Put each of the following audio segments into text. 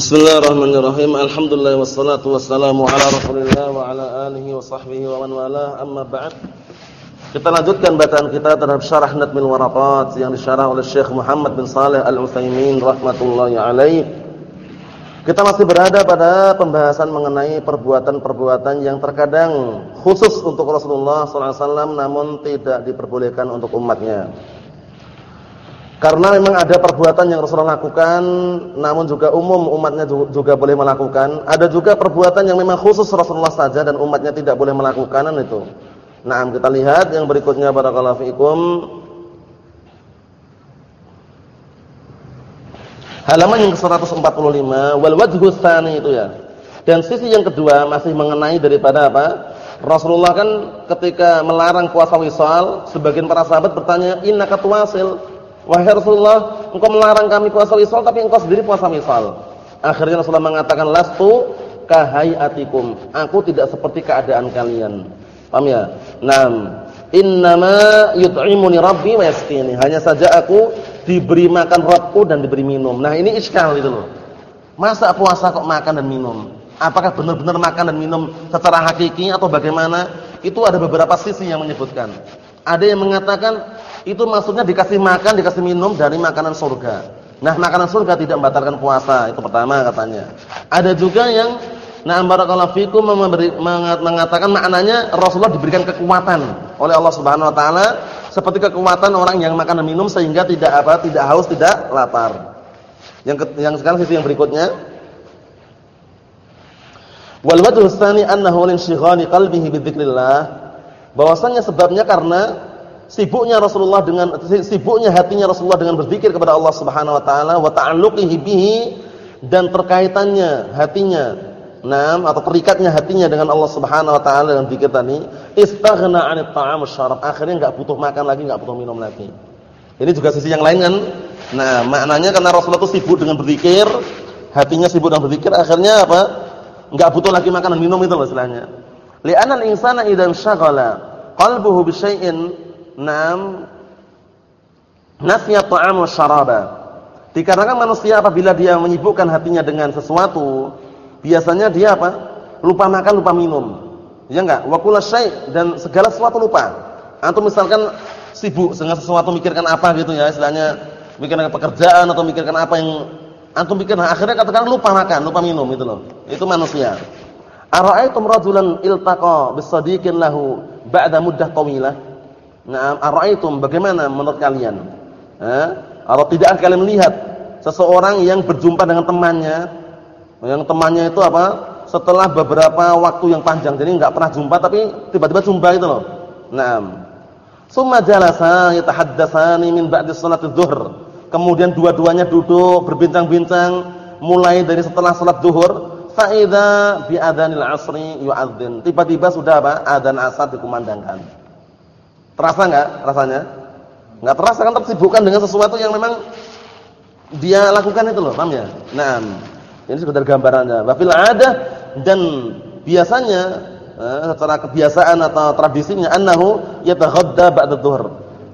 Bismillahirrahmanirrahim. Alhamdulillah wassalatu wassalamu ala Rasulillah wa ala alihi wa sahbihi wa man walah. Amma ba'd. Kita lanjutkan bacaan kita terhadap Syarah Nadmil Waraqat yang disyarah oleh Syekh Muhammad bin Saleh Al-Utsaimin rahimatullah alaih. Kita masih berada pada pembahasan mengenai perbuatan-perbuatan yang terkadang khusus untuk Rasulullah wasallam namun tidak diperbolehkan untuk umatnya. Karena memang ada perbuatan yang Rasulullah lakukan namun juga umum umatnya juga boleh melakukan. Ada juga perbuatan yang memang khusus Rasulullah saja dan umatnya tidak boleh melakukan itu. Nah, kita lihat yang berikutnya barakallahu fiikum. Halaman yang ke-145 wal wajhu itu ya. Dan sisi yang kedua masih mengenai daripada apa? Rasulullah kan ketika melarang puasa wisal, sebagian para sahabat bertanya, "Innaka tuwasil?" Wahai Rasulullah, engkau melarang kami puasa wisal tapi engkau sendiri puasa wisal. Akhirnya Rasulullah mengatakan, "Lastu kahayatikum." Aku tidak seperti keadaan kalian. Paham ya? Naam. Innama yut'imuni rabbi wa yasqini. Hanya saja aku diberi makan Rabbku dan diberi minum. Nah, ini iskal itu loh. Masa puasa kok makan dan minum? Apakah benar-benar makan dan minum secara hakiki atau bagaimana? Itu ada beberapa sisi yang menyebutkan. Ada yang mengatakan itu maksudnya dikasih makan, dikasih minum dari makanan surga. Nah, makanan surga tidak membatalkan puasa, itu pertama katanya. Ada juga yang nah barakallahu fikum memberi, mengatakan maknanya Rasulullah diberikan kekuatan oleh Allah Subhanahu wa taala seperti kekuatan orang yang makan dan minum sehingga tidak apa? tidak haus, tidak lapar. Yang yang sekarang sisi yang berikutnya Wal wajhu tsani annahu lin shighani qalbihi bi dzikrillah. Bahwasanya sebabnya karena sibuknya Rasulullah dengan sibuknya hatinya Rasulullah dengan berzikir kepada Allah Subhanahu wa taala wa ta'alluqihi bihi dan terkaitannya hatinya Naam atau terikatnya hatinya dengan Allah Subhanahu wa taala dengan zikir tadi, istaghna 'anil ta'am syarab. Akhirnya enggak butuh makan lagi, enggak butuh minum lagi. Ini juga sisi yang lain kan? Nah, maknanya karena Rasulullah itu sibuk dengan berzikir, hatinya sibuk dengan berzikir, akhirnya apa? Enggak butuh lagi makan dan minum itu loh istilahnya. Li'anna al-insana idza syaghala qalbuhu bi syai'in Naam nasiya ta'am wa syaraba. Dikarenakan manusia apabila dia menyibukkan hatinya dengan sesuatu, biasanya dia apa? Lupa makan, lupa minum. Ya enggak? Wa kullu dan segala sesuatu lupa. Antum misalkan sibuk dengan sesuatu mikirkan apa gitu ya, istilahnya mikirkan pekerjaan atau mikirkan apa yang antum pikirkan akhirnya katakan lupa makan, lupa minum itu loh. Itu manusia. Ara'aitum rajulan iltaqa bisadiqin lahu ba'da muddah tawilah? Nah, ara'aitum bagaimana menurut kalian? Eh? Atau tidak kalian melihat seseorang yang berjumpa dengan temannya, yang temannya itu apa? Setelah beberapa waktu yang panjang, jadi enggak pernah jumpa tapi tiba-tiba jumpa itu loh. Naam. Summa jalasa yatahaddatsani min ba'di salati dzuhur. Kemudian dua-duanya duduk berbincang-bincang mulai dari setelah salat zuhur fa bi adzanil asri yu'adzin. Tiba-tiba sudah apa? Adzan asar dikumandangkan. Terasa enggak rasanya? Enggak terasa kan tersibukkan dengan sesuatu yang memang dia lakukan itu loh, paham ya? Nah, ini sekedar gambarannya. Wa adah dan biasanya eh, secara kebiasaan atau tradisinya annahu yataghadda ba'da dhuhr.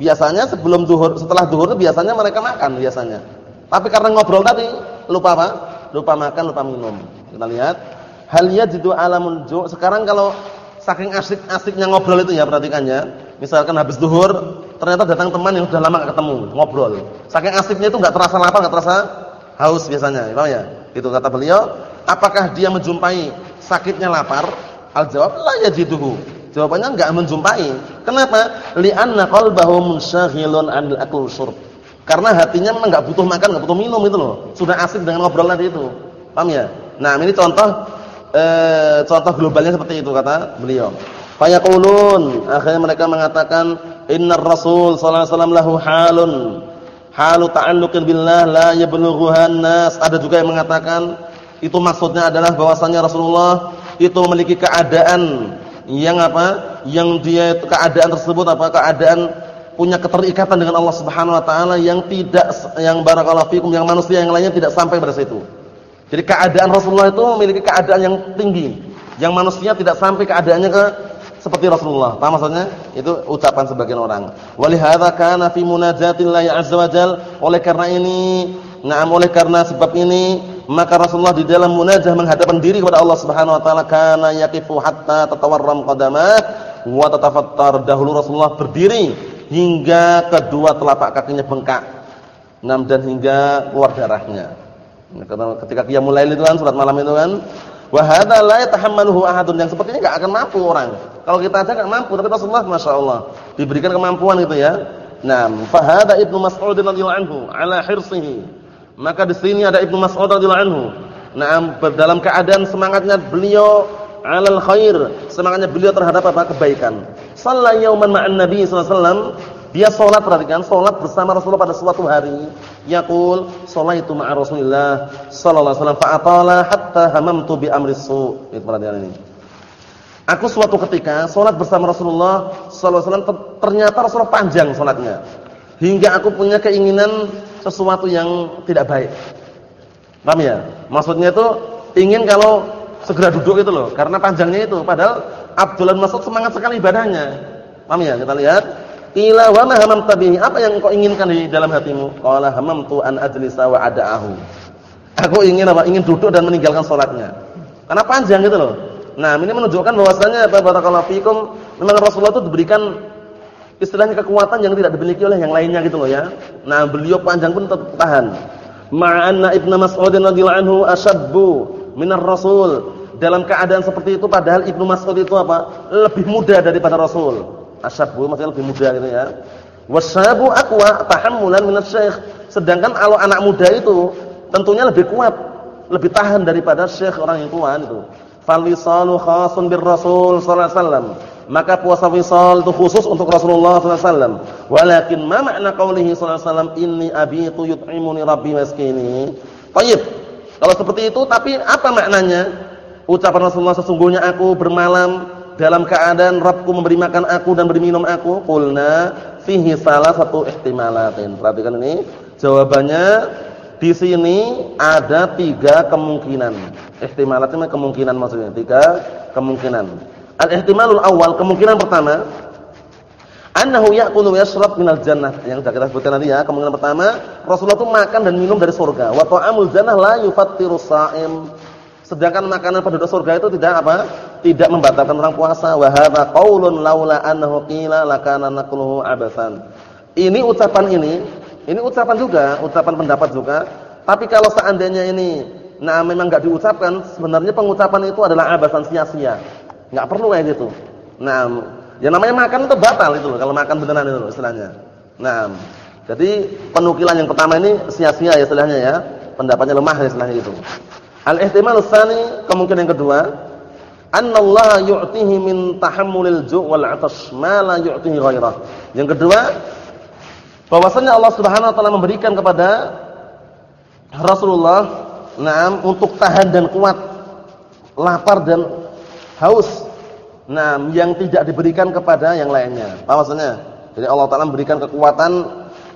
Biasanya sebelum zuhur, setelah zuhur biasanya mereka makan biasanya. Tapi karena ngobrol tadi lupa apa? Lupa makan, lupa minum. Kita lihat hal yajidu alamun ju'. Sekarang kalau saking asik-asiknya ngobrol itu ya perhatikan ya Misalkan habis duhur, ternyata datang teman yang sudah lama gak ketemu, ngobrol. Saking asiknya itu nggak terasa lapar, nggak terasa haus biasanya, paham ya? Itu kata beliau, apakah dia menjumpai sakitnya lapar? Al-jawab la yajiduhu. Jawabannya enggak menjumpai. Kenapa? Li'anna qalbahu munsyahilun 'anil akl syurb. Karena hatinya memang enggak butuh makan, enggak butuh minum itu loh. Sudah asik dengan ngobrol tadi itu. Paham ya? Nah, ini contoh eh, contoh globalnya seperti itu kata beliau. Fayaqulun, akhirnya mereka mengatakan innar rasul sallallahu alaihi wasallam lahu halun. Halu ta'alluqin billah la yablughuhan nas. Ada juga yang mengatakan itu maksudnya adalah bahwasanya Rasulullah itu memiliki keadaan yang apa? Yang dia keadaan tersebut apa? Keadaan punya keterikatan dengan Allah Subhanahu wa taala yang tidak yang barakallahu fikum yang manusia yang lainnya tidak sampai pada situ. Jadi keadaan Rasulullah itu memiliki keadaan yang tinggi, yang manusia tidak sampai keadaannya ke seperti Rasulullah. Paham maksudnya? Itu ucapan sebagian orang. Walihada kana fi munajatillahi azza wajal. Oleh karena ini Nah, oleh karena sebab ini maka Rasulullah di dalam munajah menghadapkan diri kepada Allah Subhanahu wa taala kana yaqifu hatta tatawarram qadamah wa tatafattar. Dahulu Rasulullah berdiri hingga kedua telapak kakinya bengkak. Nam dan hingga keluar darahnya. Ketika dia mulai itu kan surat malam itu kan wa hadza la yatahammaluhu ahadun yang seperti ini enggak akan mampu orang. Kalau kita aja enggak mampu, tapi Rasulullah masyaallah diberikan kemampuan gitu ya. Nah, fa hadza Ibnu Mas'ud radhiyallahu anhu ala hirsihi maka di sini ada Ibnu Mas'ud radhiyallahu anhu. Naam dalam keadaan semangatnya beliau alal khair, semangatnya beliau terhadap apa? kebaikan. Shalla yauman ma'an Nabi sallallahu alaihi wasallam. Dia salat perhatikan, salat bersama Rasulullah pada suatu hari. Yaqul, "Shalaitu ma'a Rasulillah sallallahu alaihi wasallam fa atala hatta hamamtu bi amri su." Itu perhatikan ini. Aku suatu ketika salat bersama Rasulullah wasallam ternyata Rasulullah panjang salatnya. Hingga aku punya keinginan sesuatu yang tidak baik. Paham ya? Maksudnya itu ingin kalau segera duduk itu loh, karena panjangnya itu. Padahal Abdullah Mas'ud semangat sekali ibadahnya. Paham ya? Kita lihat. Qila wa ma hamamta? Apa yang engkau inginkan di dalam hatimu? Qala hamamtu an ajlisa wa ada'ahu. Aku ingin apa? Ingin duduk dan meninggalkan salatnya. Karena panjang gitu loh. Nah, ini menunjukkan bahwasanya apa barakallahu fikum memang Rasulullah itu diberikan istilahnya kekuatan yang tidak dimiliki oleh yang lainnya gitu loh ya. Nah, beliau panjang pun tetap tahan. Ma'anna Ibnu Mas'ud radhiyallahu anhu asyabbu minar Rasul. Dalam keadaan seperti itu padahal Ibnu Mas'ud itu apa? Lebih muda daripada Rasul. Asyabbu maksudnya lebih muda gitu ya. Wasyabu aqwa tahammulan minasy-syekh. Sedangkan kalau anak muda itu tentunya lebih kuat, lebih tahan daripada syekh orang yang tua itu. Fal wisalu khasun bir Rasul sallallahu alaihi wasallam maka puasa wisal itu khusus untuk Rasulullah SAW. Walakin ma makna qaulihi SAW inni abitu yut'imuni rabbi maskini. Baik. Kalau seperti itu tapi apa maknanya? Ucapan Rasulullah sesungguhnya aku bermalam dalam keadaan Rabbku memberi makan aku dan beri minum aku. Qulna fihi salah satu ihtimalatin. Perhatikan ini. Jawabannya di sini ada tiga kemungkinan. Ihtimalatnya kemungkinan maksudnya. Tiga kemungkinan. Al-ihtimalul awal, kemungkinan pertama, annahu ya'kulu yashrab minal jannah. Yang sudah kita sebutkan tadi ya, kemungkinan pertama, Rasulullah itu makan dan minum dari surga. Wa ta'amul jannah la yufattiru sha'im. Sedangkan makanan penduduk surga itu tidak apa? Tidak membatalkan orang puasa. Wa hadza qaulun laula annahu qila lakana naqluhu abasan. Ini ucapan ini, ini ucapan juga, ucapan pendapat juga. Tapi kalau seandainya ini nah memang enggak diucapkan, sebenarnya pengucapan itu adalah abasan sia-sia. Enggak perlu kayak gitu. Nah, yang namanya makan itu batal itu kalau makan beneran itu istilahnya. Nah, jadi penukilan yang pertama ini sia-sia ya istilahnya ya. Pendapatnya lemah ya istilahnya itu. Al-ihtimal tsani kemungkinan yang kedua, annallaha yu'tihi min tahammulil ju' wal 'atash ma la yu'tihi. Yang kedua, bahwasanya Allah Subhanahu wa taala memberikan kepada Rasulullah na'am untuk tahan dan kuat lapar dan haus. Nah, yang tidak diberikan kepada yang lainnya. Apa maksudnya? Jadi Allah Taala memberikan kekuatan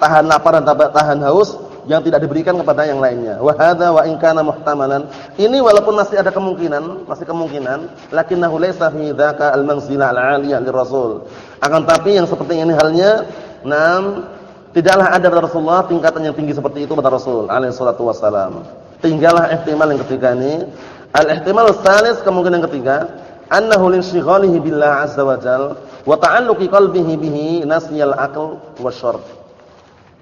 tahan lapar dan tahan haus yang tidak diberikan kepada yang lainnya. Wa hadza wa in kana muhtamalan. Ini walaupun masih ada kemungkinan, masih kemungkinan, lakinnahu laysa fi dzaka al-manzilah al-'aliyah lirrasul. Akan tapi yang seperti ini halnya, nam tidaklah ada pada Rasulullah tingkatan yang tinggi seperti itu pada Rasul alaihi salatu wasalam. Tinggallah ihtimal yang ketiga ini. Al-ihtimal tsalis kemungkinan ketiga annahu linshigalihi billah azza wa jal wa ta'alluqi qalbihi bihi nasyal aql wasyarb.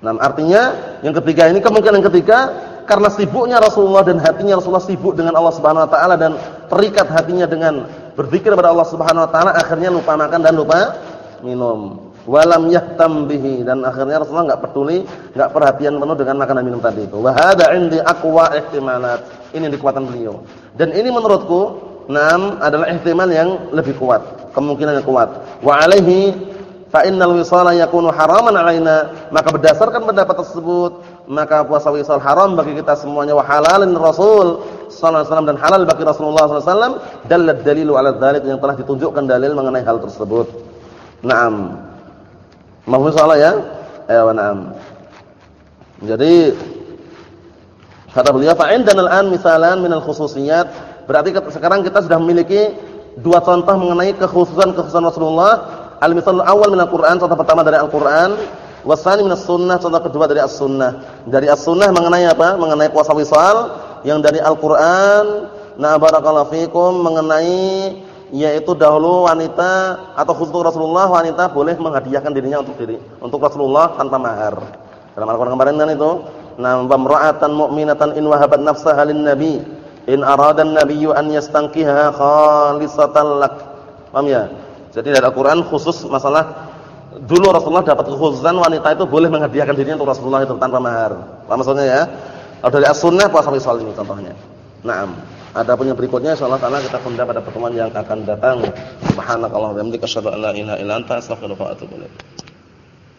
Nah, artinya yang ketiga ini kemungkinan ketiga karena sibuknya Rasulullah dan hatinya Rasulullah sibuk dengan Allah Subhanahu wa taala dan terikat hatinya dengan berzikir kepada Allah Subhanahu wa taala akhirnya lupa makan dan lupa minum. Walam yahtam bihi dan akhirnya Rasulullah enggak peduli, enggak perhatian penuh dengan makanan minum tadi itu. Wa hadza indi aqwa ihtimalat. Ini kekuatan beliau. Dan ini menurutku Naam adalah ihtimal yang lebih kuat, kemungkinan yang kuat. Wa alaihi fa innal wisala yakunu haraman alaina, maka berdasarkan pendapat tersebut, maka puasa wisal haram bagi kita semuanya wa halalin Rasul sallallahu alaihi wasallam dan halal bagi Rasulullah sallallahu alaihi wasallam dalil dalilu ala dzalik yang telah ditunjukkan dalil mengenai hal tersebut. Naam. Mahfuz salah ya? Ya, na'am. Jadi kata beliau fa indana al-an misalan minal khususiyat Berarti sekarang kita sudah memiliki dua contoh mengenai kekhususan-kekhususan Rasulullah. Al-misal awal min Al-Qur'an, contoh pertama dari Al-Qur'an, Wasani minas sunnah contoh kedua dari as-sunnah. Dari as-sunnah mengenai apa? Mengenai puasa wisal yang dari Al-Qur'an. Nah, barakallahu fikum mengenai yaitu dahulu wanita atau khusus Rasulullah wanita boleh menghadiahkan dirinya untuk diri untuk Rasulullah tanpa mahar. Dalam Al-Qur'an kemarin kan itu, "Nah, bamra'atan mu'minatan in wahabat nafsaha lin nabi in arada an-nabiyyu an yastankiha khalisatan lak." Paham ya? Jadi dari Al-Qur'an khusus masalah dulu Rasulullah dapat kekhususan wanita itu boleh menghadiahkan dirinya untuk Rasulullah itu tanpa mahar. Apa maksudnya ya? Kalau dari as-sunnah puasa wisal ini contohnya. Naam. Ada punya berikutnya insyaallah taala kita tunda pada pertemuan yang akan datang. Subhanakallahumma wa bihamdika asyhadu an la ilaha illa anta astaghfiruka wa atubu.